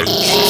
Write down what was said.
Bitch.